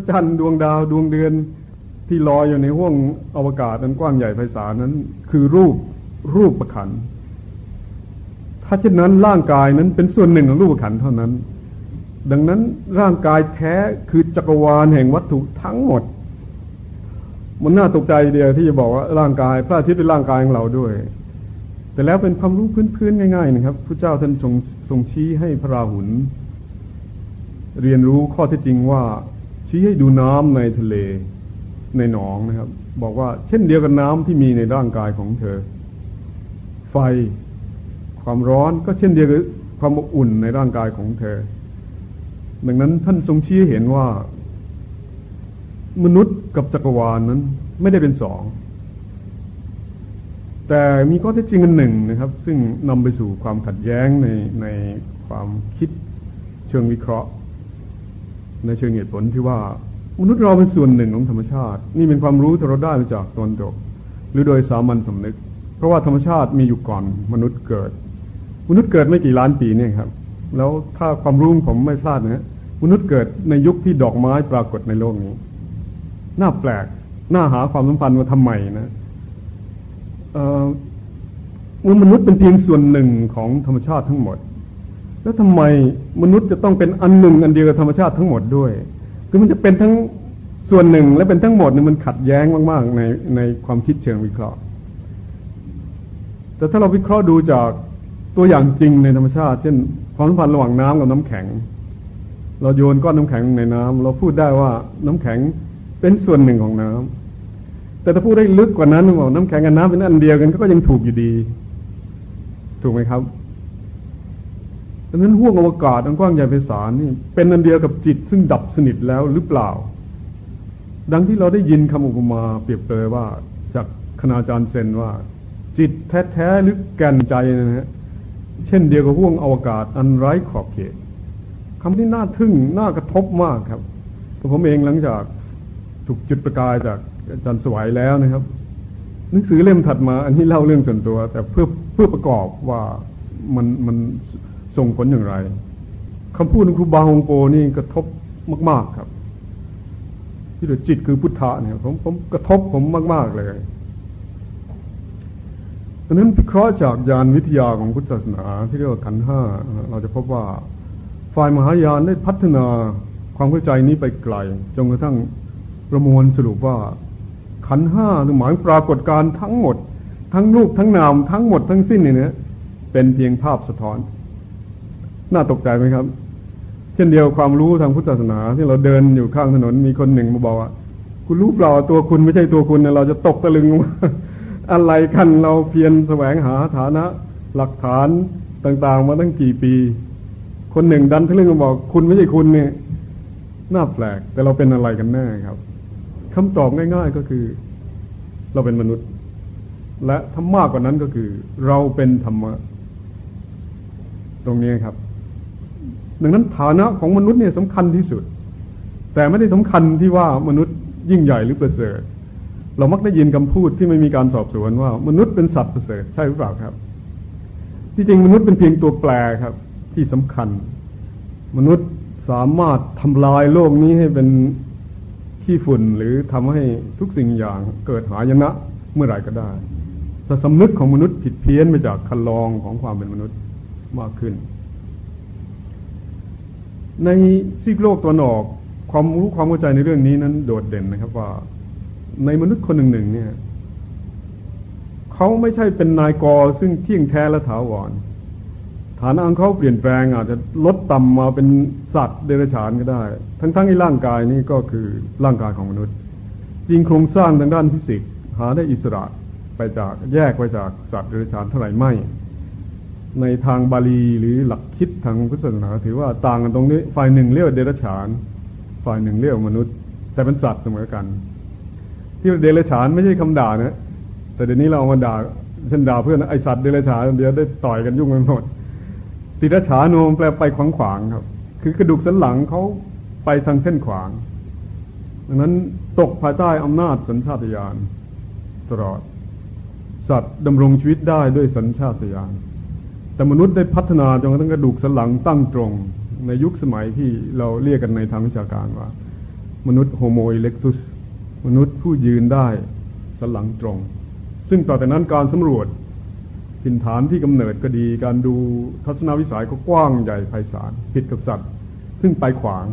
ระจันทร์ดวงดาวดวงเดือนที่ลอยอยู่ในห้วงอวกาศนั้นกว้างใหญ่ไพศาลนั้น คือรูปรูปประขัน ถ้าเช่นนั้นร่างกายนั้นเป็นส่วนหนึ่งของรูปประขันเท่านั้น ดังนั้นร่างกายแท้คือจักรวาลแห่งวัตถุทั้งหมด มันน่าตกใจเดียวที่จะบอกว่าร่างกาย พระอาทิตย์เป็นร่างกายของเราด้วย แต่แล้วเป็นความรู้พื้นๆง่าย ๆ นะครับพระเจ้าท่านทรงทรงชี้ให้พระราหุลเรียนรู้ข้อเท็จจริงว่า ชี้ให้ดูน้ำในทะเลในหนองนะครับ บอกว่าเช่นเดียวกับน้ำที่มีในร่างกายของเธอ ไฟ ความร้อนก็เช่นเดียวกับความอบอุ่นในร่างกายของเธอ ดังนั้นท่านทรงชี้เห็นว่า มนุษย์กับจักรวาลนนั้นไม่ได้เป็นสองแต่มีข้อเท็จจริงอันหนึ่งนะครับ ซึ่งนำไปสู่ความขัดแย้งในในความคิดเชิงวิเคราะห์ ในเชิงเหตุผลที่ว่ามนุษย์เราเป็นส่วนหนึ่งของธรรมชาติ นี่เป็นความรู้ที่เราได้มาจากตนตก หรือโดยสามัญสำนึก เพราะว่าธรรมชาติมีอยู่ก่อนมนุษย์เกิด มนุษย์เกิดไม่กี่ล้านปีเนี่ยครับ แล้วถ้าความรู้ผมไม่พลาดนะมนุษย์เกิดในยุคที่ดอกไม้ปรากฏในโลกนี้ น่าแปลก น่าหาความสัมพันธ์ว่าทำไมนะมนุษย์เป็นเพียงส่วนหนึ่งของธรรมชาติทั้งหมด แล้วทำไมมนุษย์จะต้องเป็นอันหนึ่งอันเดียวกับธรรมชาติทั้งหมดด้วย คือมันจะเป็นทั้งส่วนหนึ่งและเป็นทั้งหมดเนี่ยมันขัดแย้งมากๆในในความคิดเชิงวิเคราะห์ แต่ถ้าเราวิเคราะห์ดูจากตัวอย่างจริงในธรรมชาติ เช่นความสัมพันธ์ระหว่างน้ำกับน้ำแข็ง เราโยนก้อนน้ำแข็งในน้ำเราพูดได้ว่าน้ำแข็งเป็นส่วนหนึ่งของน้ำแต่ถ้าพูดได้ลึกกว่านั้นบอกน้ำแข็งกับน้ำเป็นอันเดียวกันก็ยังถูกอยู่ดี ถูกไหมครับ ดังนั้นห้วงอวกาศอันกว้างใหญ่ไพศาลนี่เป็นอันเดียวกับจิตซึ่งดับสนิทแล้วหรือเปล่า ดังที่เราได้ยินคำอุปมาเปรียบเปรยว่า จากคณาจารย์เซนว่า จิตแท้ๆหรือแก่นใจนะฮะเช่นเดียวกับห้วงอวกาศอันไร้ขอบเขตคำที่น่าทึ่งน่ากระทบมากครับผมเองหลังจากถูกจุดประกายจากอาจารย์สวัยแล้วนะครับหนังสือเล่มถัดมา อันนี้เล่าเรื่องส่วนตัว แต่เพื่อเพื่อประกอบว่ามันมัน ส่งผลอย่างไรคำพูดของครูบาฮงโปนี่กระทบมาก ๆครับ ที่เดือจิตคือพุทธะเนี่ยผมผมกระทบผมมาก ๆ เลยดังนั้นพิเคราะห์จากยานวิทยาของพุทธศาสนาที่เรียกว่าขันห้าเราจะพบว่าฝ่ายมหายานได้พัฒนาความเข้าใจนี้ไปไกลจนกระทั่งประมวลสรุปว่า ขันห้าหมายปรากฏการทั้งหมด ทั้งรูปทั้งนามทั้งหมดทั้งสิ้นเนี่ยเป็นเพียงภาพสะท้อน น่าตกใจไหมครับ เช่นเดียวความรู้ทางพุทธศาสนา ที่เราเดินอยู่ข้างถนนมีคนหนึ่งมาบอกว่าคุณรู้เปล่าตัวคุณไม่ใช่ตัวคุณเราจะตกตะลึงว่าอะไรกันเราเพียรแสวงหาฐานะ หลักฐานต่างๆ มาตั้งกี่ปี คนหนึ่งดันทะลึ่งมาบอก คุณไม่ใช่คุณเนี่ยน่าแปลก แต่เราเป็นอะไรกันแน่ครับคำตอบง่าย ๆก็คือ เราเป็นมนุษย์ และถ้ามากกว่านั้นก็คือ เราเป็นธรรมะ ตรงนี้ครับ ดังนั้นฐานะของมนุษย์เนี่ยสำคัญที่สุด แต่ไม่ได้สำคัญที่ว่ามนุษย์ยิ่งใหญ่หรือประเสริฐ เรามักได้ยินคำพูดที่ไม่มีการสอบสวนว่า มนุษย์เป็นสัตว์ประเสริฐใช่หรือเปล่าครับ ที่จริงมนุษย์เป็นเพียงตัวแปรครับ ที่สำคัญ มนุษย์สามารถทำลายโลกนี้ให้เป็นขี้ฝุ่นหรือทำให้ทุกสิ่งอย่างเกิดหายนะเมื่อไหร่ก็ได้แต่สำนึกของมนุษย์ผิดเพี้ยนไปจากคันลองของความเป็นมนุษย์มากขึ้น ในซีกโลกตัวนอกความรู้ความเข้าใจในเรื่องนี้นั้นโดดเด่นนะครับว่า ในมนุษย์คนหนึ่งหนึ่งเนี่ยเขาไม่ใช่เป็นนายกซึ่งเที่ยงแท้และถาวรฐานะของเขาเปลี่ยนแปลงอาจจะลดต่ำมาเป็นสัตว์เดรัจฉานก็ได้ ทั้งๆที่ร่างกายนี้ก็คือร่างกายของมนุษย์ จริงโครงสร้างทางด้านฟิสิกส์หาได้อิสระไปจากแยกไปจากสัตว์เดรัจฉานเท่าไหร่ไม่ ในทางบาลีหรือหลักคิดทางพุทธศาสนาถือว่าต่างกันตรงนี้ ฝ่ายหนึ่งเรียกวเดรัจฉาน ฝ่ายหนึ่งเรียกวมนุษย์ แต่เป็นสัตว์เสมอกัน ที่เดรัจฉานไม่ใช่คำด่านะ แต่เดี๋ยวนี้เราเอามาด่าเช่นด่าเพื่อนไอสัตว์เดรัจฉานเดี๋ยวได้ต่อยกันยุ่งไปหมดติรัจฉานโนมแปลไปขวางขวางครับ คือกระดูกสันหลังเขาไปทางเส้นขวางดังนั้นตกภายใต้อำนาจสัญชาตญาณตลอด สัตว์ดำรงชีวิตได้ด้วยสัญชาตญาณ แต่มนุษย์ได้พัฒนาจนกระทั่งกระดูกสันหลังตั้งตรง ในยุคสมัยที่เราเรียกกันในทางวิชาการว่า มนุษย์โฮโมอิเล็กตุสมนุษย์ผู้ยืนได้สันหลังตรง ซึ่งต่อแต่นั้นการสำรวจถิ่นฐานที่กำเนิดก็ดี การดูทัศนวิสัยก็กว้างใหญ่ไพศาลผิดกับสัตว์ ซึ่งไปขวาง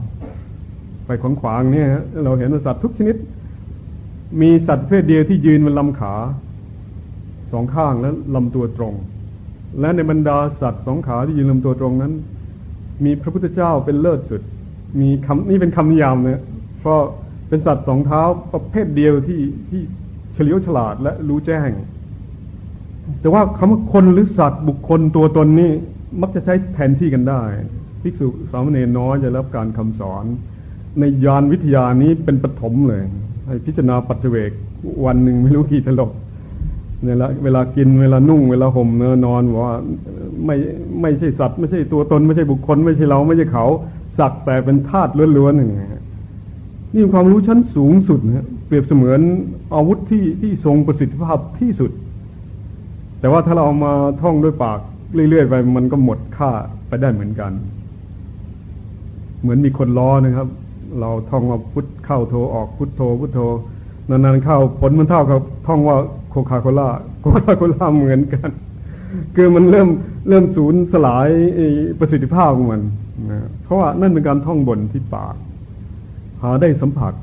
ไปขวางขวางเนี่ยเราเห็นสัตว์ทุกชนิด มีสัตว์เพศเดียวที่ยืนบนลำขาสองข้างและลำตัวตรง และในบรรดาสัตว์สองขาที่ยืนลำตัวตรงนั้น มีพระพุทธเจ้าเป็นเลิศสุด มีคำนี่เป็นคำนิยามเนี่ยเพราะเป็นสัตว์สองเท้าประเภทเดียวที่ที่เฉลียวฉลาดและรู้แจ้ง แต่ว่าคำว่าคนหรือสัตว์บุคคลตัวตนนี่มักจะใช้แทนที่กันได้ภิกษุสามเณรน้อยจะรับการคำสอน ในยานวิทยานี้เป็นปฐมเลยให้พิจารณาปัจเจกวันหนึ่งไม่รู้กี่ตลบ เนี่ยละเวลากินเวลานุ่ง เวลาห่มเนื้อนอนว่าไม่ไม่ใช่สัตว์ไม่ใช่ตัวตน ไม่ใช่บุคคล ไม่ใช่เราไม่ใช่เขา สักแต่เป็นธาตุล้วนๆหนึ่งนี่ความรู้ชั้นสูงสุดนะเปรียบเสมือนอาวุธที่ที่ทรงประสิทธิภาพที่สุด แต่ว่าถ้าเราเอามาท่องด้วยปากเรื่อยๆไปมันก็หมดค่าไปได้เหมือนกัน เหมือนมีคนล้อนะครับ เราท่องว่าพุทธเข้าโทออกพุทโธพุทโธนานๆเข้าผลมันเท่ากับท่องว่า คคาโคล่าโคคาโคล่าเหมือนกัน คือมันเริ่มเริ่มสูญสลายประสิทธิภาพของมันนะเพราะว่านั่นเป็นการท่องบนที่ปาก หาได้สัมผัส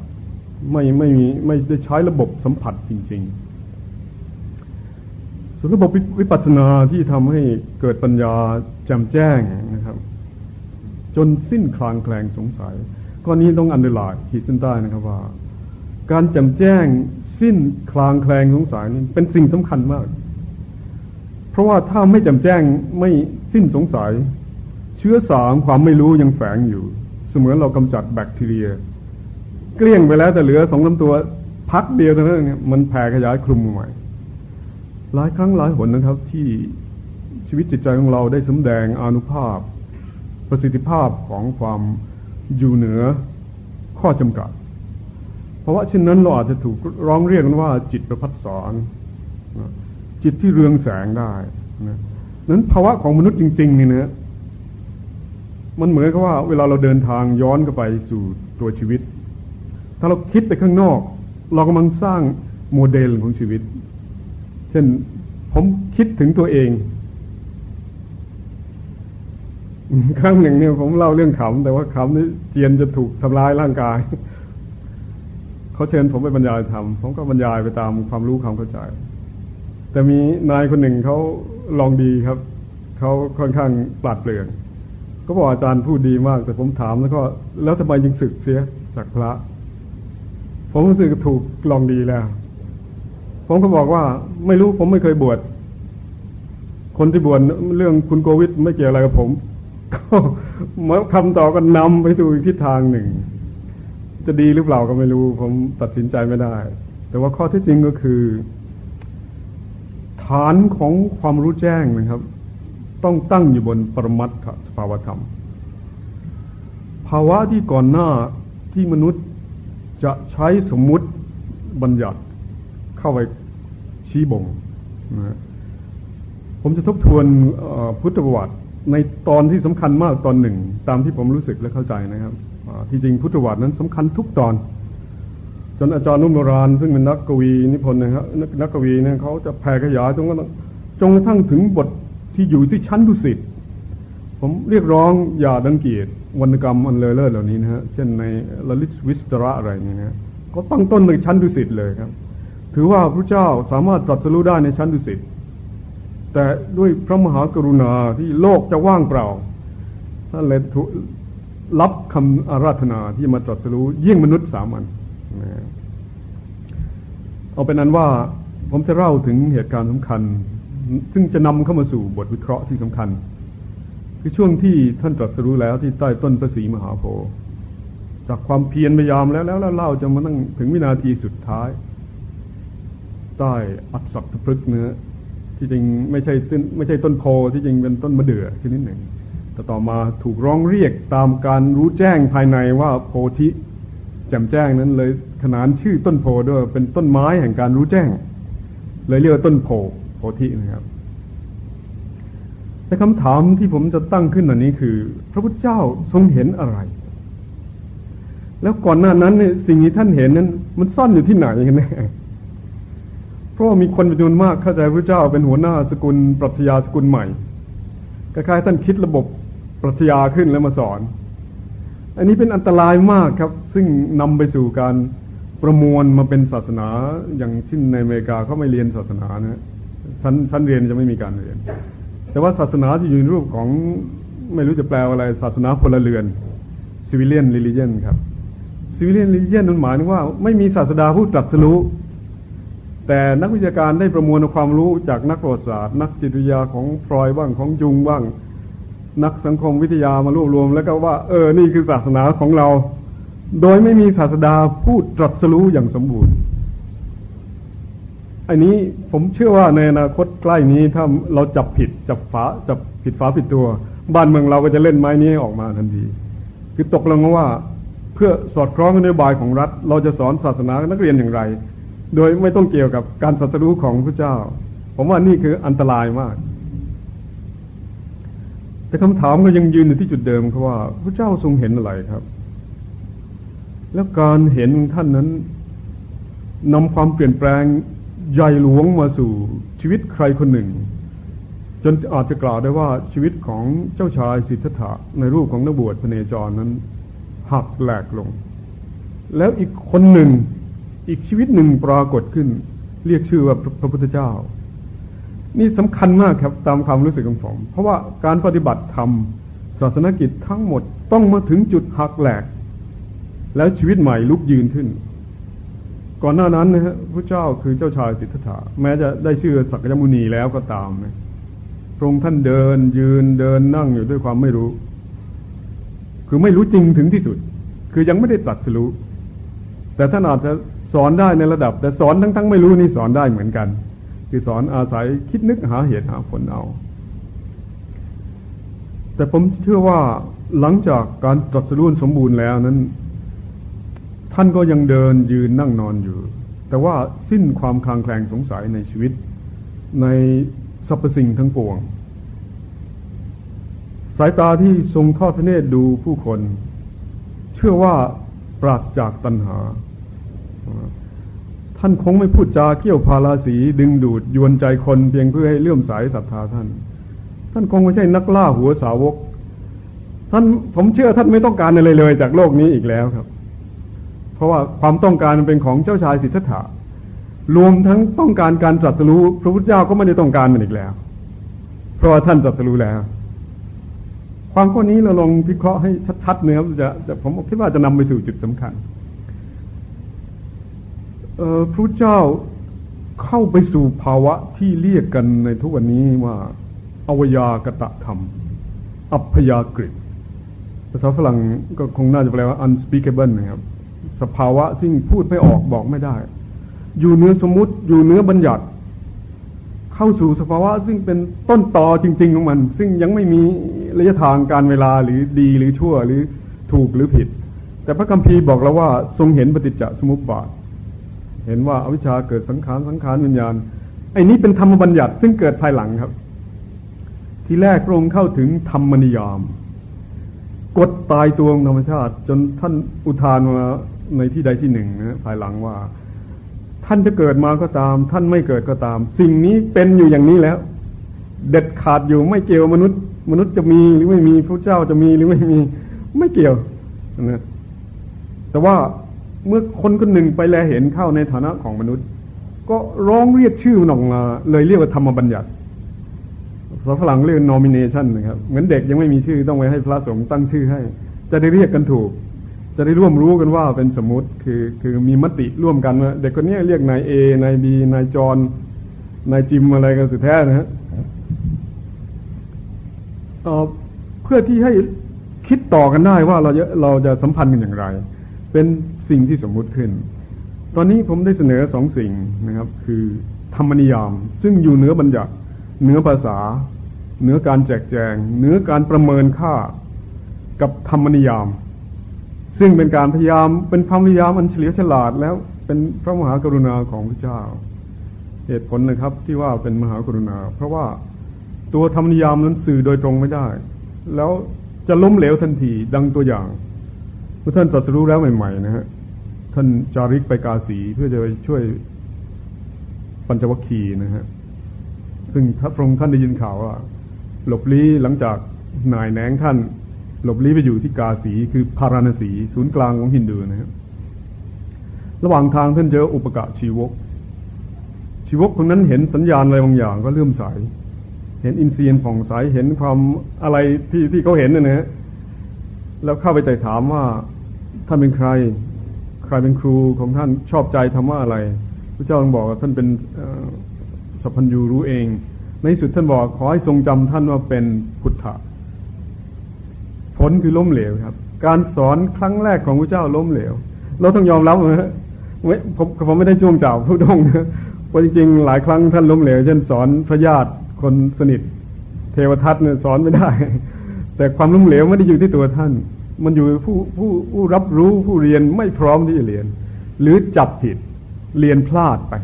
ไม่ไม่มีไม่ได้ใช้ระบบสัมผัสจริง ๆ ส่วนระบบวิปัสสนาที่ทำให้เกิดปัญญาแจ่มแจ้งนะครับ จนสิ้นคลางแคลงสงสัย ข้อนี้ต้อง underline ขีดเส้นใต้นะครับว่า การแจ่มแจ้ง สิ้นคลางแคลงสงสัยนี่เป็นสิ่งสำคัญมาก เพราะว่าถ้าไม่แจ่มแจ้งไม่สิ้นสงสัย เชื้อสารความไม่รู้ยังแฝงอยู่ เสมือนเรากำจัดแบคทีเรีย เกลี้ยงไปแล้วแต่เหลือสองสามตัวพักเดียวเท่านั้นเนี่ยมันแผ่ขยายคลุมใหม่หลายครั้งหลายหนนะครับ ที่ชีวิตจิตใจของเราได้สำแดงอนุภาพ ประสิทธิภาพของความอยู่เหนือข้อจำกัด เพราะว่าเช่นนั้นเราอาจจะถูกร้องเรียกกันว่าจิตประพัดสอนจิตที่เรืองแสงได้นะนั้นภาวะของมนุษย์จริง ๆ นี่นะมันเหมือนกับว่าเวลาเราเดินทางย้อนกลับไปสู่ตัวชีวิต ถ้าเราคิดไปข้างนอก เรากำลังสร้างโมเดลของชีวิต เช่นผมคิดถึงตัวเองครั้งหนึ่งเนี่ยผมเล่าเรื่องขำแต่ว่าขำนี่เจียนจะถูกทำลายร่างกาย เขาเชิญผมไปบรรยายธรรมผมก็บรรยายไปตามความรู้ความเข้าใจ แต่มีนายคนหนึ่งเขาลองดีครับเขาค่อนข้างปราดเปรื่องก็บอกอาจารย์พูดดีมาก แต่ผมถามแล้วก็ แล้วทำไมยังศึกเสียจากพระ ผมรู้สึกถูกลองดีแล้ว ผมก็บอกว่าไม่รู้ผมไม่เคยบวชคนที่บวชเรื่องคุณโกวิทไม่เกี่ยวอะไรกับผมก็คำต่อก็นำไปสู่อีกทิศทางหนึ่ง จะดีหรือเปล่าก็ไม่รู้ ผมตัดสินใจไม่ได้ แต่ว่าข้อที่จริงก็คือ ฐานของความรู้แจ้งนะครับ ต้องตั้งอยู่บนปรมัตถสภาวธรรม ภาวะที่ก่อนหน้าที่มนุษย์จะใช้สมมุติบัญญัติเข้าไปชี้บ่งนะผมจะทบทวนพุทธประวัติในตอนที่สำคัญมากตอนหนึ่ง ตามที่ผมรู้สึกและเข้าใจนะครับ ที่จริงพุทธวัตรนั้นสำคัญทุกตอน จนอาจารย์นุ่มโบราณซึ่งเป็นนักกวีนิพนธ์นะครับนักกวีเนี่ยเขาจะแผ่ขยายจนกระทั่งจนกระทั่งถึงบทที่อยู่ที่ชั้นดุสิตผมเรียกร้องอย่าดังเกียรติวรรณกรรมอันเลอเลิศเหล่านี้นะฮะเช่นในลลิสวิสตระอะไรนี่นะก็ตั้งต้นในชั้นดุสิตเลยครับ ถือว่าพระเจ้าสามารถตรัสรู้ได้ในชั้นดุสิตแต่ด้วยพระมหากรุณาที่โลกจะว่างเปล่าท่านเลย รับคำอาราธนาที่มาตรัสรู้ยิ่งมนุษย์สามัญเอาเป็นนั้นว่าผมจะเล่าถึงเหตุการณ์สำคัญ ซึ่งจะนำเข้ามาสู่บทวิเคราะห์ที่สำคัญ คือช่วงที่ท่านตรัสรู้แล้วที่ใต้ต้นพระศรีมหาโพธิ์จากความเพียรพยายามแล้วแล้วเล่าจะมานั่งถึงวินาทีสุดท้าย ใต้อัศกพฤกเนื้อที่จริงไม่ใช่ต้นไม่ใช่ต้นโพที่จริงเป็นต้นมะเดื่อชนิดหนึ่ง แต่ต่อมาถูกร้องเรียกตามการรู้แจ้งภายในว่าโพธิแจ่มแจ้งนั้นเลยขนานชื่อต้นโพด้วยเป็นต้นไม้แห่งการรู้แจ้ง เลยเรียกว่าต้นโพโพธินะครับแต่คำถามที่ผมจะตั้งขึ้นอันนี้คือ พระพุทธเจ้าทรงเห็นอะไร แล้วก่อนหน้านั้นเนี่ยสิ่งที่ท่านเห็นนั้น มันซ่อนอยู่ที่ไหนกันแน่เพราะมีคนจำนวนมากเข้าใจพระเจ้าเป็นหัวหน้าสกุลปรัชญาสกุลใหม่คล้ายๆท่านคิดระบบ ปรัชญาขึ้นแล้วมาสอน อันนี้เป็นอันตรายมากครับ ซึ่งนำไปสู่การประมวลมาเป็นศาสนาอย่างที่ในอเมริกาเขาไม่เรียนศาสนานะชั้นชั้นเรียนจะไม่มีการเรียน แต่ว่าศาสนาที่อยู่ในรูปของไม่รู้จะแปลว่าอะไร ศาสนาพลเรือน civilian religion ครับ civilian religion นั้นหมายถึงว่าไม่มีศาสดาผู้ตรัสรู้แต่นักวิชาการได้ประมวลความรู้จากนักประวัติศาสตร์ นักจิตวิทยาของฟรอยบ้างของจุงบ้าง นักสังคมวิทยามารวบรวม แล้วก็ว่า เออนี่คือศาสนาของเรา โดยไม่มีศาสดาพูดตรัสรู้อย่างสมบูรณ์ อันนี้ผมเชื่อว่าในอนาคตใกล้นี้ถ้าเราจับผิดจับฝาจับผิดฝาผิดตัว บ้านเมืองเราก็จะเล่นไม้นี้ออกมาทันที คือตกลงว่าเพื่อสอดคล้องกับนโยบายของรัฐ เราจะสอนศาสนานักเรียนอย่างไร โดยไม่ต้องเกี่ยวกับการสัตรู้ของพระเจ้า ผมว่านี่คืออันตรายมาก แต่คำถามก็ยังยืนอยู่ที่จุดเดิมครับว่า พระเจ้าทรงเห็นอะไรครับ แล้วการเห็นท่านนั้นนำความเปลี่ยนแปลงใหญ่หลวงมาสู่ชีวิตใครคนหนึ่ง จนอาจจะกล่าวได้ว่าชีวิตของเจ้าชายสิทธัตถะในรูปของนักบวชพเนจรนั้น หักแหลกลง แล้วอีกคนหนึ่ง อีกชีวิตหนึ่งปรากฏขึ้น เรียกชื่อว่าพระพุทธเจ้า นี่สำคัญมากครับตามความรู้สึกของผม เพราะว่าการปฏิบัติธรรมศาสนกิจทั้งหมดต้องมาถึงจุดหักแหลก แล้วชีวิตใหม่ลุกยืนขึ้น ก่อนหน้านั้นนะฮะพระเจ้าคือเจ้าชายสิทธัตถะแม้จะได้ชื่อสักยมุนีแล้วก็ตามนะพระองค์ท่านเดินยืนเดินนั่งอยู่ด้วยความไม่รู้ คือไม่รู้จริงถึงที่สุด คือยังไม่ได้ตัดสู้แต่ท่านอาจจะสอนได้ในระดับ แต่สอนทั้งทั้งไม่รู้นี่สอนได้เหมือนกัน คือสอนอาศัยคิดนึกหาเหตุหาผลเอา แต่ผมเชื่อว่าหลังจากการตรัสรู้สมบูรณ์แล้วนั้น ท่านก็ยังเดินยืนนั่งนอนอยู่ แต่ว่าสิ้นความคลางแคลงสงสัยในชีวิต ในสรรพสิ่งทั้งปวง สายตาที่ทรงทอดพระเนตรดูผู้คน เชื่อว่าปราศจากตัณหา ท่านคงไม่พูดจาเกี่ยวพาราสีดึงดูดยวนใจคนเพียงเพื่อให้เลื่อมใสศรัทธาท่าน ท่านคงไม่ใช่นักล่าหัวสาวก ท่านผมเชื่อท่านไม่ต้องการอะไรเลย จากโลกนี้อีกแล้วครับ เพราะว่าความต้องการเป็นของเจ้าชายสิทธัตถะรวมทั้งต้องการการตรัสรู้พระพุทธเจ้าก็ไม่ได้ต้องการมันอีกแล้ว เพราะว่าท่านตรัสรู้แล้ว ความข้อนี้เราลองพิเคราะห์ให้ชัดๆเนื้อจะผมคิดว่าจะนำไปสู่จุดสำคัญ พระเจ้าเข้าไปสู่ภาวะที่เรียกกันในทุกวันนี้ว่าอวยากตะธรรม อัพยากฤิภาษาฝรั่งก็คงน่าจะแปลว่า unspeakable นะครับ สภาวะที่พูดไม่ออกบอกไม่ได้ อยู่เนื้อสมมุติอยู่เนื้อบัญญัติ เข้าสู่สภาวะซึ่งเป็นต้นต่อจริง ๆ ของมัน ซึ่งยังไม่มีระยะทางการเวลาหรือดีหรือชั่วหรือถูกหรือผิด แต่พระคัมภีร์บอกเราว่าทรงเห็นปฏิจจสมุปบาท เห็นว่าอวิชชาเกิดสังขารสังขารวิญญาณไอ้นี้เป็นธรรมบัญญัติซึ่งเกิดภายหลังครับ ที่แรกพระองค์เข้าถึงธรรมนิยามกดตายตัวธรรมชาติ จนท่านอุทานมาในที่ใดที่หนึ่งนะภายหลังว่า ท่านจะเกิดมาก็ตาม ท่านไม่เกิดก็ตาม สิ่งนี้เป็นอยู่อย่างนี้แล้ว เด็ดขาดอยู่ไม่เกี่ยวมนุษย์ มนุษย์จะมีหรือไม่มีพระเจ้าจะมีหรือไม่มีไม่เกี่ยวนะแต่ว่า เมื่อคนคนหนึ่งไปแลเห็นเข้าในฐานะของมนุษย์ ก็ร้องเรียกชื่อหนองมาเลยเรียกว่าธรรมบัญญัติภาษาฝรั่งเรียก nomination นะครับ เหมือนเด็กยังไม่มีชื่อต้องไปให้พระสงฆ์ตั้งชื่อให้ จะได้เรียกกันถูก จะได้ร่วมรู้กันว่าเป็นสมมติคือคือมีมติร่วมกันว่าเด็กคนนี้เรียกนายเอนายบีนายจอนนายจิมอะไรกันสุดแท้นะฮะเพื่อที่ให้คิดต่อกันได้ว่าเราจะเราจะสัมพันธ์กันอย่างไร เป็น สิ่งที่สมมุติขึ้น ตอนนี้ผมได้เสนอสองสิ่งนะครับ คือธรรมนิยาม ซึ่งอยู่เหนือบัญญัติเหนือภาษา เหนือการแจกแจง เหนือการประเมินค่ากับธรรมนิยาม ซึ่งเป็นการพยายามเป็นความพยายามอันเฉลียวฉลาดแล้วเป็นพระมหากรุณาของพระเจ้า เหตุผลนะครับที่ว่าเป็นมหากรุณา เพราะว่าตัวธรรมนิยามนั้นสื่อโดยตรงไม่ได้ แล้วจะล้มเหลวทันทีดังตัวอย่าง มื่อท่านตรัสรู้แล้วใหม่ๆนะฮะท่านจาริกไปกาสีเพื่อจะไปช่วยปัญจวัคคีย์นะฮะซึ่งพระองค์ท่านได้ยินข่าวว่า หลบลี้หลังจากนายแหนงท่าน หลบลี้ไปอยู่ที่กาสีคือพาราณสี ศูนย์กลางของฮินดูนะครับระหว่างทางท่านเจออุปกะชีวก ชีวกคนนั้นเห็นสัญญาณอะไรบางอย่างก็เลื่อมใส เห็นอินทรีย์ผ่องใสเห็นความอะไรที่ที่เขาเห็นนะฮะแล้วเข้าไปไต่ถามว่า ท่านเป็นใคร ใครเป็นครูของท่านชอบใจทำว่าอะไรพระเจ้าทรงบอกว่าท่านเป็นสัพพัญญูรู้เอง ในสุดท่านบอกขอให้ทรงจำท่านว่าเป็นพุทธะผลคือล้มเหลวครับ การสอนครั้งแรกของพระเจ้าล้มเหลว เราต้องยอมรับนะผมผมไม่ได้ช่วงจ่าผู้ดงนะเพราะจริงๆหลายครั้งท่านล้มเหลว เช่นสอนพระญาติคนสนิท เทวทัตเนี่ยสอนไม่ได้ แต่ความล้มเหลวไม่ได้อยู่ที่ตัวท่าน มันอยู่ผู้ผู้ผู้รับรู้ผู้เรียนไม่พร้อมที่จะเรียน หรือจับผิดเรียนพลาดไป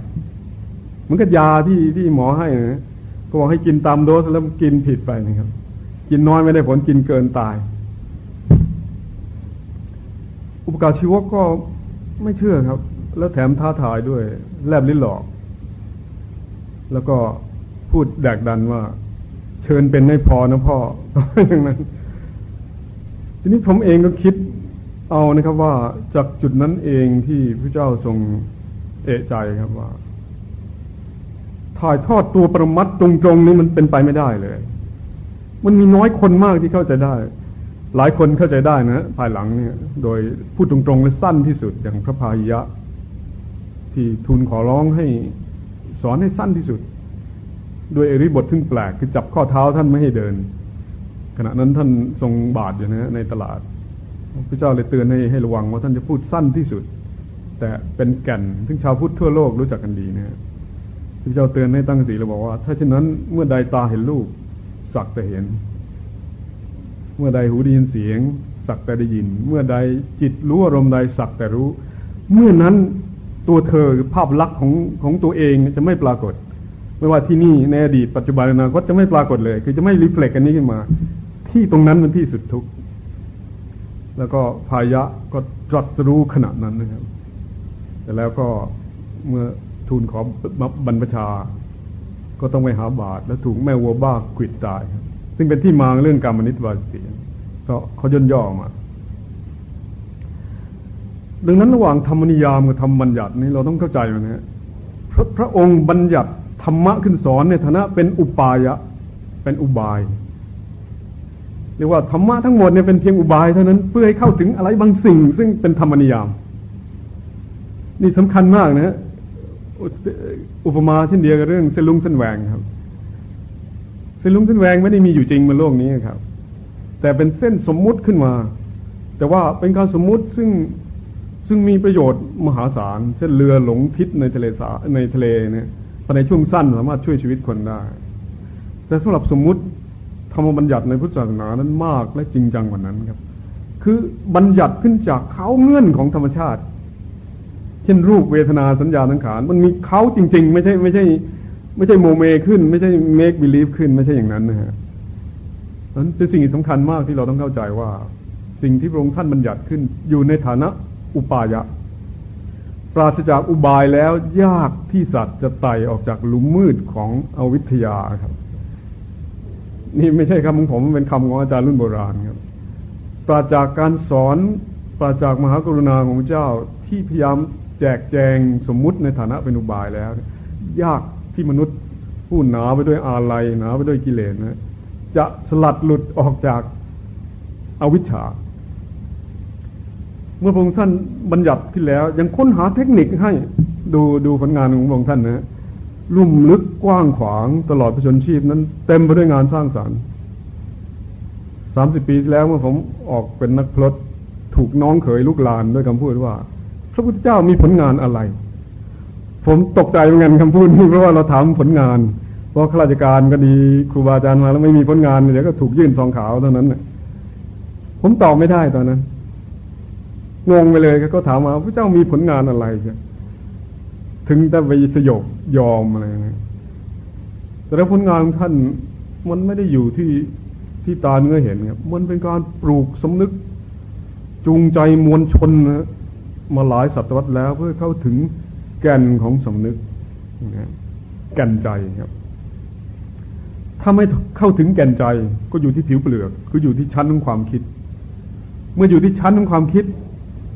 เหมือนกับยาที่ที่หมอให้นะก็บอกให้กินตามโดสแล้วกินผิดไปนะครับ กินน้อยไม่ได้ผลกินเกินตาย อุปการชีวกก็ไม่เชื่อครับ แล้วแถมท้าทายด้วย แลบลิ้นหลอก แล้วก็พูดแดกดันว่า เชิญเป็นให้พอนะพ่ออย่างนั้น ทีนี้ผมเองก็คิดเอานะครับว่าจากจุดนั้นเองที่พระเจ้าทรงเอะใจครับว่า ถ่ายทอดตัวประมัดตรงๆนี้มันเป็นไปไม่ได้เลย มันมีน้อยคนมากที่เข้าใจได้ หลายคนเข้าใจได้นะภายหลังเนี่ย โดยพูดตรงๆและสั้นที่สุดอย่างพระพายะ ที่ทูลขอร้องให้สอนให้สั้นที่สุดด้วยอริบททึ่งแปลกคือจับข้อเท้าท่านไม่ให้เดิน ขณะนั้นท่านทรงบาทอยู่นะในตลาด พระเจ้าเลยเตือนให้ให้ระวังว่าท่านจะพูดสั้นที่สุด แต่เป็นแก่นซึ่งชาวพุทธทั่วโลกรู้จักกันดีนะพระเจ้าเตือนให้ตั้งสีเราบอกว่า ถ้าเช่นนั้นเมื่อใดตาเห็นรูปสักแต่เห็น เมื่อใดหูได้ยินเสียง สักแต่ได้ยิน เมื่อใดจิตรู้อารมณ์ใดสักแต่รู้ เมื่อนั้นตัวเธอภาพลักษณ์ของของตัวเองจะไม่ปรากฏ ไม่ว่าที่นี่ในอดีตปัจจุบันอนาคตจะไม่ปรากฏเลย คือจะไม่รีเฟล็กกันนี้ขึ้นมา ที่ตรงนั้นมันที่สุดทุกข์แล้วก็พายะก็ตรัสรู้ขณะนั้นนะครับ แต่แล้วก็เมื่อทูลขอบรรพชา ก็ต้องไปหาบาท แล้วถูกแม่วัวบ้าขิดตายครับ ซึ่งเป็นที่มาเรื่องกรรมนิตวาสีก็เขาย่นย่อมาดังนั้นระหว่างธรรมนิยามกับธรรมบัญญัตินี้เราต้องเข้าใจนะฮะพระพระองค์บัญญัติธรรมะขึ้นสอนในฐานะเป็นอุปายะ เป็นอุบาย รียกว่าธรรมะทั้งหมดเนี่ยเป็นเพียงอุบายเท่านั้นเพื่อให้เข้าถึงอะไรบางสิ่ง ซึ่งเป็นธรรมนิยาม นี่สำคัญมากนะฮะอุปมาเช่นเดียวกับเรื่องเส้นลุงเส้นแหวงครับเส้นลุงเส้นแหวงไม่ได้มีอยู่จริงบนโลกนี้ครับ แต่เป็นเส้นสมมุติขึ้นมา แต่ว่าเป็นการสมมุติซึ่งซึ่งมีประโยชน์มหาศาล เช่นเรือหลงทิศในทะเลสาในทะเลเนี่ยในช่วงสั้นสามารถช่วยชีวิตคนได้ แต่สำหรับสมมุติ ธรรมบัญญัติในพุทธศาสนานั้นมากและจริงจังกว่านั้นครับ คือบัญญัติขึ้นจากเขาเงื่อนของธรรมชาติ เช่นรูปเวทนาสัญญาสังขารมันมีเขาจริง ๆ ไม่ใช่ไม่ใช่ ไม่ใช่โมเมขึ้น ไม่ใช่ make believe ขึ้น ไม่ใช่อย่างนั้นนะฮะนั้นเป็นสิ่งสำคัญมากที่เราต้องเข้าใจว่า สิ่งที่พระองค์ท่านบัญญัติขึ้น อยู่ในฐานะอุปายะ ปราศจากอุบายแล้วยากที่สัตว์จะไต่ออกจากหลุมมืดของอวิทยาครับ นี่ไม่ใช่คำของผมเป็นคำของอาจารย์รุ่นโบราณครับปราศจากการสอนปราศจากมหากรุณาของเจ้าที่พยายามแจกแจงสมมุติในฐานะเป็นอุบายแล้ว ยากที่มนุษย์ผู้หนาไปด้วยอาลัยหนาไปด้วยกิเลสนะจะสลัดหลุดออกจากอาวิชชา เมื่อพระองค์ท่านบัญญัติที่แล้ว ยังค้นหาเทคนิคให้ดูดูผลงานของพระองค์ท่านนะ ลุ่มลึกกว้างขวางตลอดประชนชีพนั้น เต็มไปด้วยงานสร้างสารรค์สามสิบปีที่แล้วเมื่อผมออกเป็นนักพลดถูกน้องเขยลูกลานด้วยคำพูดว่า พระพุทธเจ้ามีผลงานอะไร ผมตกใจเหมือนกันคำพูดนี้เพราะว่าเราถามผลงาน เพราะข้าราชการก็ดีครูบาอาจารย์มาแล้วไม่มีผลงานเดี๋ยวก็ถูกยื่นซองขาวเท่านั้นผมตอบไม่ได้ตอนนั้นงงไปเลยก็ถามว่าพระเจ้ามีผลงานอะไรใช่ ถึงแต่ไปสยบยอมอะไรนะแต่แล้วผลงานของท่านมันไม่ได้อยู่ที่ที่ตาเนื้อเห็นครับมันเป็นการปลูกสำนึกจูงใจมวลชนมาหลายศตวรรษแล้วเพื่อเข้าถึงแก่นของสำนึกแก่นใจครับ ถ้าไม่เข้าถึงแก่นใจก็อยู่ที่ผิวเปลือกก็อยู่ที่ชั้นของความคิด เมื่ออยู่ที่ชั้นของความคิด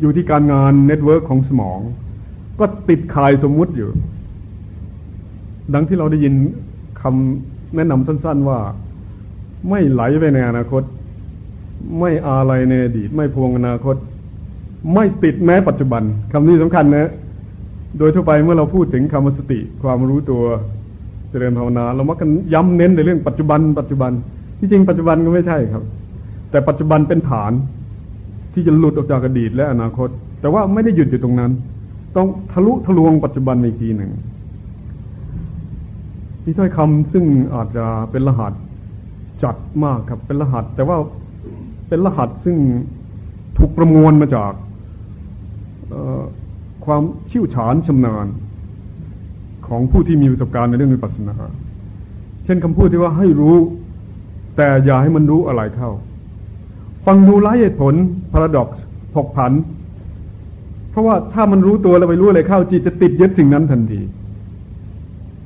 อยู่ที่การงาน network ของสมอง ก็ติดข่ายสมมุติอยู่ ดังที่เราได้ยินคำแนะนำสั้น ๆว่า ไม่ไหลไปในอนาคต ไม่อะไรในอดีต ไม่พวงอนาคต ไม่ติดแม้ปัจจุบันคำนี้สำคัญนะ โดยทั่วไปเมื่อเราพูดถึงคำสติ ความรู้ตัวเจริญภาวนา เรามักกันย้ำเน้นในเรื่องปัจจุบัน ปัจจุบัน ที่จริงปัจจุบันก็ไม่ใช่ครับ แต่ปัจจุบันเป็นฐานที่จะหลุดออกจากอดีตและอนาคต แต่ว่าไม่ได้หยุดอยู่ตรงนั้น ต้องทะลุทะลวงปัจจุบันอีกทีหนึ่งนี่ถ้อยคำซึ่งอาจจะเป็นรหัสจัดมากครับ เป็นรหัส แต่ว่าเป็นรหัสซึ่งถูกประมวลมาจากความเชี่ยวชาญชำนาญของผู้ที่มีประสบการณ์ในเรื่องวิปัสสนา เช่นคำพูดที่ว่าให้รู้แต่อย่าให้มันรู้อะไรเข้า ฟังดูไร้เหตุผลพาราดอกซ์ผกผัน เพราะว่าถ้ามันรู้ตัวแล้วไปรู้อะไรเข้าจิตจะติดยึดสิ่งนั้นทันที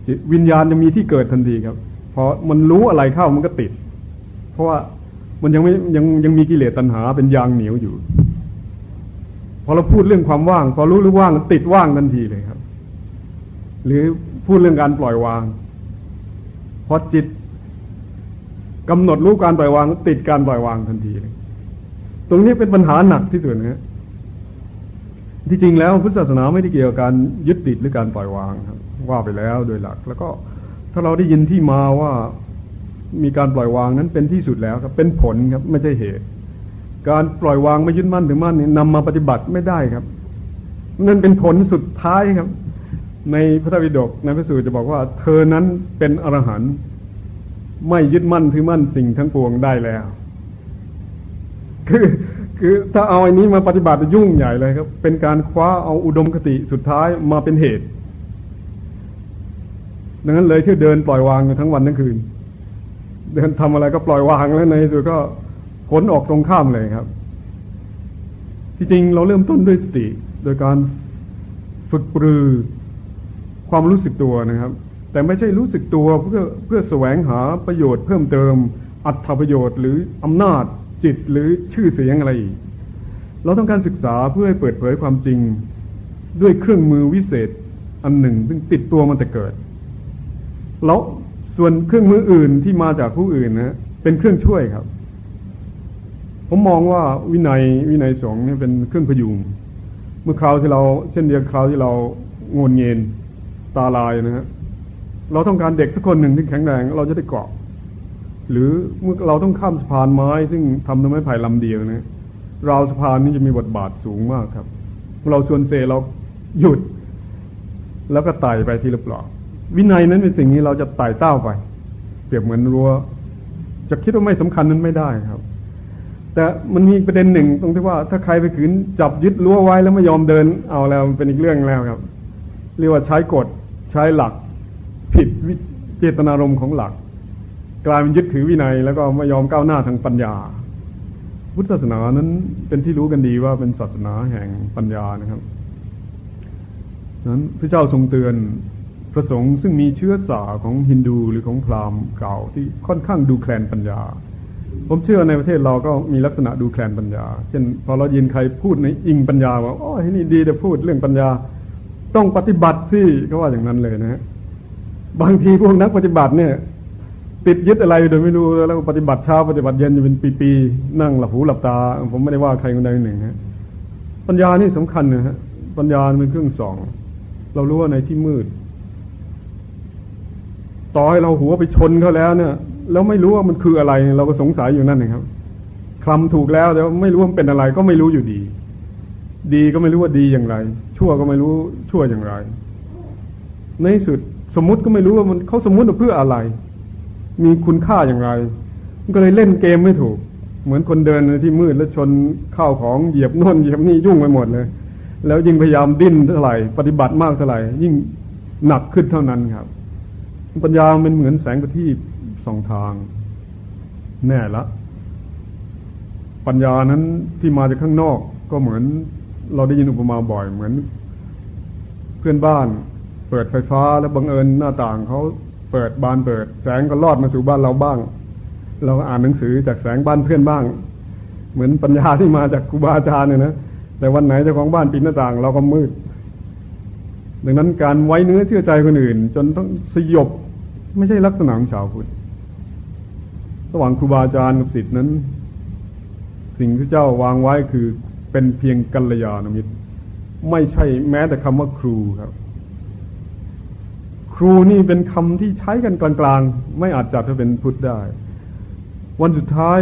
จิตวิญญาณจะมีที่เกิดทันทีครับพอมันรู้อะไรเข้ามันก็ติด เพราะว่ามันยังไม่ยังยังมีกิเลสตัณหาเป็นยางเหนียวอยู่ พอเราพูดเรื่องความว่าง พอรู้หรือว่างติดว่างทันทีเลยครับ หรือพูดเรื่องการปล่อยวางพอจิตกำหนดรู้การปล่อยวางติดการปล่อยวางทันทีเลย ตรงนี้เป็นปัญหาหนักที่สุดนะ ที่จริงแล้วพุทธศาสนาไม่ได้เกี่ยวกับการยึดติดหรือการปล่อยวางครับว่าไปแล้วโดยหลัก แล้วก็ถ้าเราได้ยินที่มาว่ามีการปล่อยวางนั้นเป็นที่สุดแล้วครับเป็นผลครับไม่ใช่เหตุ การปล่อยวางไม่ยึดมั่นถึงมั่นนี่นำมาปฏิบัติไม่ได้ครับนั่นเป็นผลสุดท้ายครับ ในพระธรรมวิดกในพระสูตรจะบอกว่า เธอนั้นเป็นอรหันต์ไม่ยึดมั่นถือมั่นสิ่งทั้งปวงได้แล้ว คือ คือถ้าเอาอันนี้มาปฏิบัติจะยุ่งใหญ่เลยครับ เป็นการคว้าเอาอุดมคติสุดท้ายมาเป็นเหตุ ดังนั้นเลยที่เดินปล่อยวางทั้งวันทั้งคืน เดินทำอะไรก็ปล่อยวางแล้วในสุดก็ผลออกตรงข้ามเลยครับ ที่จริงเราเริ่มต้นด้วยสติ โดยการฝึกปรือความรู้สึกตัวนะครับ แต่ไม่ใช่รู้สึกตัวเพื่อเพื่อแสวงหาประโยชน์เพิ่มเติม อัตถประโยชน์หรืออำนาจ จิตหรือชื่อเสียงอะไรอีกเราต้องการศึกษาเพื่อให้เปิดเผยความจริง ด้วยเครื่องมือวิเศษอันหนึ่ง ซึ่งติดตัวมันแต่เกิด แล้วส่วนเครื่องมืออื่นที่มาจากผู้อื่นนะเป็นเครื่องช่วยครับ ผมมองว่าวินัยวินัยสงฆ์นี่เป็นเครื่องพยุงเมื่อคราวที่เรา เช่นเดียวคราวที่เรางนเงินตาลายนะฮะเราต้องการเด็กสักคนหนึ่งที่แข็งแรง เราจะได้เกาะ หรือเมื่อเราต้องข้ามสะพานไม้ ซึ่งทำด้วยไม้ไผ่ลำเดียวนะราวสะพานนี้จะมีบทบาทสูงมากครับ เราส่วนเซเราหยุด แล้วก็ไต่ไปทีละปลอกวินัยนั้นเป็นสิ่งนี้เราจะไต่เต้าไปเปรียบเหมือนรั้วจะคิดว่าไม่สำคัญนั้นไม่ได้ครับ แต่มันมีประเด็นหนึ่งตรงที่ว่า ถ้าใครไปขืนจับยึดรั้วไว้แล้วไม่ยอมเดินเอาแล้วมันเป็นอีกเรื่องแล้วครับ เรียกว่าใช้กฎใช้หลัก ผิดเจตนารมณ์ของหลัก กลายเป็นยึดถือวินัย แล้วก็ไม่ยอมก้าวหน้าทางปัญญา พุทธศาสนานั้นเป็นที่รู้กันดีว่าเป็นศาสนาแห่งปัญญานะครับนั้นพระเจ้าทรงเตือนพระสงฆ์ซึ่งมีเชื้อสาของฮินดูหรือของพราหมณ์เก่าที่ค่อนข้างดูแคลนปัญญา ผมเชื่อในประเทศเราก็มีลักษณะดูแคลนปัญญา เช่น พอเรายินใครพูดในอิงปัญญาว่าอ๋อนี่ดีแต่พูดเรื่องปัญญา ต้องปฏิบัติสิก็ว่าอย่างนั้นเลยนะฮะบางทีพวกนักปฏิบัติเนี่ย ติดยึดอะไรโดยไม่รู้แล้วปฏิบัติเช้าปฏิบัติเย็นจะเป็นปีๆนั่งหลับหูหลับตา ผมไม่ได้ว่าใครคนใดหนึ่งฮะปัญญานี่สำคัญนะฮะปัญญาเป็นเครื่องส่องเรารู้ว่าในที่มืด ต่อให้เราหัวไปชนเขาแล้วเนี่ยแล้วไม่รู้ว่ามันคืออะไร เราก็สงสัยอยู่นั่นเองครับคลำถูกแล้วแต่ไม่รู้ว่ามันเป็นอะไร ก็ไม่รู้อยู่ดี ดีก็ไม่รู้ว่าดีอย่างไร ชั่วก็ไม่รู้ชั่วอย่างไร ในสุดสมมุติก็ไม่รู้ว่ามันเขาสมมุติเพื่ออะไร มีคุณค่าอย่างไร มันก็เลยเล่นเกมไม่ถูก เหมือนคนเดินในที่มืดแล้วชนข้าวของเหยียบน่นเหยียบนี่ยุ่งไปหมดเลย แล้วยิ่งพยายามดิ้นเท่าไหร่ ปฏิบัติมากเท่าไหร่ ยิ่งหนักขึ้นเท่านั้นครับ ปัญญามันเหมือนแสงประทีปสองทาง แน่ละปปัญญานั้นที่มาจากข้างนอกก็เหมือนเราได้ยินอุปมาบ่อยเหมือน เพื่อนบ้าน เปิดไฟฟ้าแล้วบังเอิญหน้าต่างเขา เปิดบานเปิด แสงก็ลอดมาสู่บ้านเราบ้าง เราอ่านหนังสือจากแสงบ้านเพื่อนบ้าง เหมือนปัญญาที่มาจากครูบาอาจารย์เนี่ยนะแต่วันไหนเจ้าของบ้านปิดหน้าต่าง เราก็มืด ดังนั้นการไว้เนื้อเชื่อใจคนอื่น จนต้องสยบไม่ใช่ลักษณะของชาวพุทธระหว่างครูบาอาจารย์กับศิษย์นั้น สิ่งที่เจ้าวางไว้คือเป็นเพียงกัลยาณมิตร ไม่ใช่แม้แต่คำว่าครูครับ ครูนี่เป็นคำที่ใช้กันกลางๆ ไม่อาจจัดให้เป็นพุทธได้ วันสุดท้าย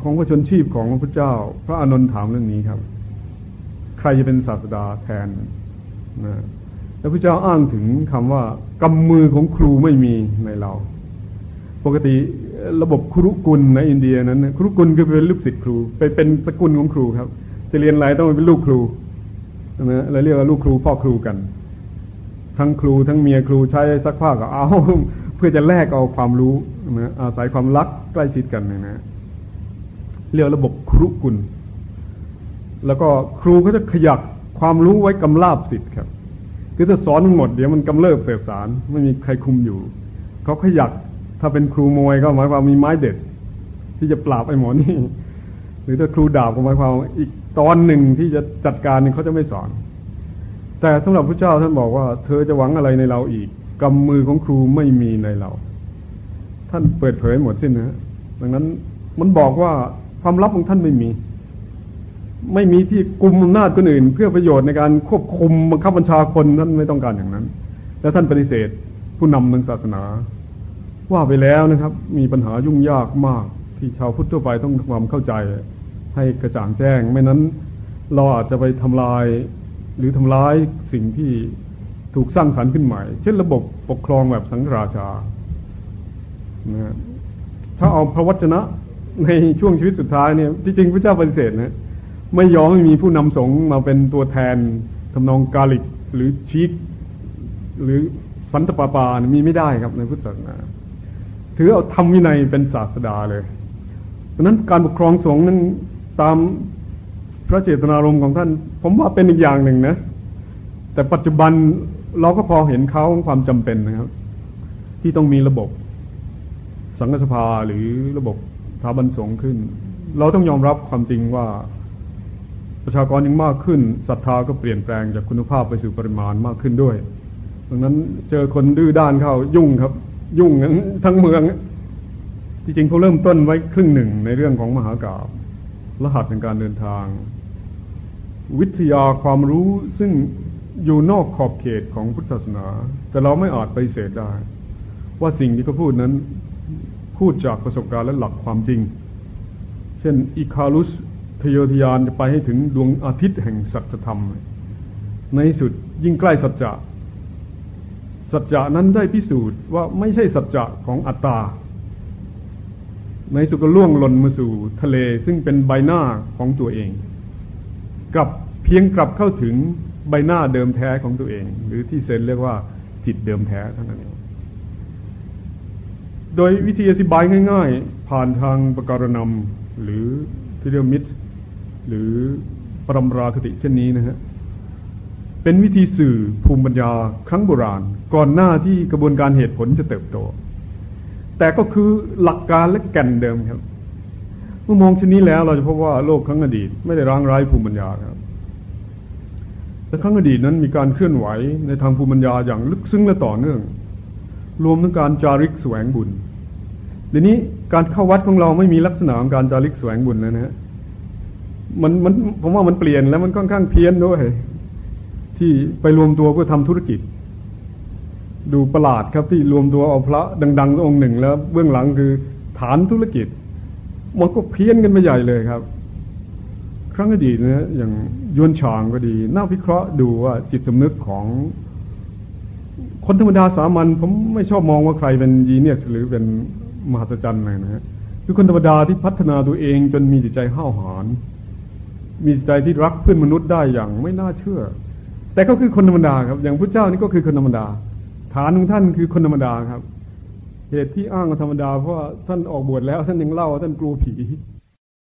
ของพระชนชีพของพระเจ้า พระอานนท์ถามเรื่องนี้ครับ ใครจะเป็นศาสดาแทนนะแล้วพระเจ้าอ้างถึงคำว่ากำมือของครูไม่มีในเรา ปกติระบบครุกุลในอินเดียนั้นครุกุลคือเป็นลูกศิษย์ครู ไปเป็นสกุลของครูครับ จะเรียนอะไรต้องเป็นลูกครูนะเราเรียกว่าลูกครูพ่อครูกัน ทั้งครูทั้งเมียครูใช้ซักผ้าก็เอาเพื่อจะแลกเอาความรู้นะอาศัยความรักใกล้ชิดกันนะเรียกระบบครุกุล แล้วก็ครูก็จะขยักความรู้ไว้กำลาบสิทธิ์ครับคือถ้าสอนหมดเดี๋ยวมันกำเริบเสบสารไม่มีใครคุมอยู่เขาขยักถ้าเป็นครูมวยก็หมายความมีไม้เด็ด ที่จะปราบไอ้หมอนี่ หรือถ้าครูดาบก็หมายความอีกตอนหนึ่งที่จะจัดการนี่เขาจะไม่สอน แต่สำหรับพระเจ้าท่านบอกว่า เธอจะหวังอะไรในเราอีกกำมือของครูไม่มีในเรา ท่านเปิดเผยหมดสิ้นนะดังนั้นมันบอกว่าความลับของท่านไม่มี ไม่มีที่กุมอำนาจคนอื่น เพื่อประโยชน์ในการควบคุมบังคับบัญชาคนท่านไม่ต้องการอย่างนั้น แล้วท่านปฏิเสธผู้นำทางศาสนา ว่าไปแล้วนะครับ มีปัญหายุ่งยากมาก ที่ชาวพุทธทั่วไปต้องทำความเข้าใจ ให้กระจ่างแจ้ง ไม่นั้นเราอาจจะไปทำลาย หรือทำร้ายสิ่งที่ถูกสร้างสรรค์ขึ้นใหม่ เช่นระบบปกครองแบบสังราชานะถ้าเอาพระวจนะในช่วงชีวิตสุดท้ายเนี่ยที่จริงพระเจ้าปฏิเสธนะไม่ยอมให้มีผู้นำสงฆ์มาเป็นตัวแทนทำนองกาลิกหรือชีกหรือสันตปาปามีไม่ได้ครับในพุทธศาสนาถือเอาธรรมวินัยเป็นศาสดาเลยดังนั้นการปกครองสงฆ์นั้นตามพระเจตนารมณ์ของท่าน ผมว่าเป็นอีกอย่างหนึ่งนะ แต่ปัจจุบันเราก็พอเห็นเขาความจำเป็นนะครับ ที่ต้องมีระบบ สังฆสภาหรือระบบสถาบันสงฆ์ขึ้น เราต้องยอมรับความจริงว่า ประชากรยังมากขึ้นศรัทธาก็เปลี่ยนแปลงจากคุณภาพไปสู่ปริมาณมากขึ้นด้วยดังนั้นเจอคนดื้อด้านเข้ายุ่งครับ ยุ่งทั้งเมืองจริงๆเขาเริ่มต้นไว้ครึ่งหนึ่งในเรื่องของมหากราบรหัสในการเดินทาง วิทยาความรู้ซึ่งอยู่นอกขอบเขตของพุทธศาสนา แต่เราไม่อาจไปเสดได้ ว่าสิ่งที่เขาพูดนั้นพูดจากประสบการณ์และหลักความจริง เช่นอิคาลุสทโยทยานจะไปให้ถึงดวงอาทิตย์แห่งสัจธรรม ในสุดยิ่งใกล้สัจจะสัจจะนั้นได้พิสูจน์ว่าไม่ใช่สัจจะของอัตตา ในสุกล่วงหล่นมาสู่ทะเลซึ่งเป็นใบหน้าของตัวเอง กลับเพียงกลับเข้าถึงใบหน้าเดิมแท้ของตัวเอง หรือที่เซนเรียกว่าจิตเดิมแท้เท่านั้นเองโดยวิธีอธิบายง่าย ๆ ผ่านทางประการนำหรือที่เรียมิตหรือปรมราคติเช่นนี้นะฮะเป็นวิธีสื่อภูมิปัญญาครั้งโบราณ ก่อนหน้าที่กระบวนการเหตุผลจะเติบโต แต่ก็คือหลักการและแก่นเดิมครับ เมื่อมองชนี้แล้วเราจะพบว่าโลกครั้งอดีต ไม่ได้ร้างร้ายภูมิปัญญาครับแต่ครั้งอดีตนั้นมีการเคลื่อนไหวในทางภูมิปัญญาอย่างลึกซึ้งและต่อเนื่อง รวมทั้งการจาริกแสวงบุญเดี๋ยวนี้การเข้าวัดของเราไม่มีลักษณะของการจาริกแสวงบุญแล้วนะฮะมันมันผมว่ามันเปลี่ยนแล้วมันค่อนข้างเพี้ยนด้วยที่ไปรวมตัวเพื่อทำธุรกิจ ดูประหลาดครับที่รวมตัวเอาพระดัง ๆ องค์หนึ่งแล้ว เบื้องหลังคือฐานธุรกิจ มันก็เพี้ยนกันไปใหญ่เลยครับ ครั้งอดีตนะอย่างยวนฉางก็ดีน่าวิเคราะห์ดูว่าจิตสำนึกของ คนธรรมดาสามัญผมไม่ชอบมองว่าใครเป็นยีเนียสหรือเป็นมหัศจรรย์อะไรนะฮะคือคนธรรมดาที่พัฒนาตัวเองจนมีจิตใจห้าวหาญมีจิตใจที่รักเพื่อนมนุษย์ได้อย่างไม่น่าเชื่อ แต่ก็คือคนธรรมดาครับ อย่างพระเจ้านี่ก็คือคนธรรมดา ฐานของท่านคือคนธรรมดาครับ เหตุที่อ้างธรรมดาเพราะว่าท่านออกบวชแล้วท่านยังเล่าท่านกลัวผี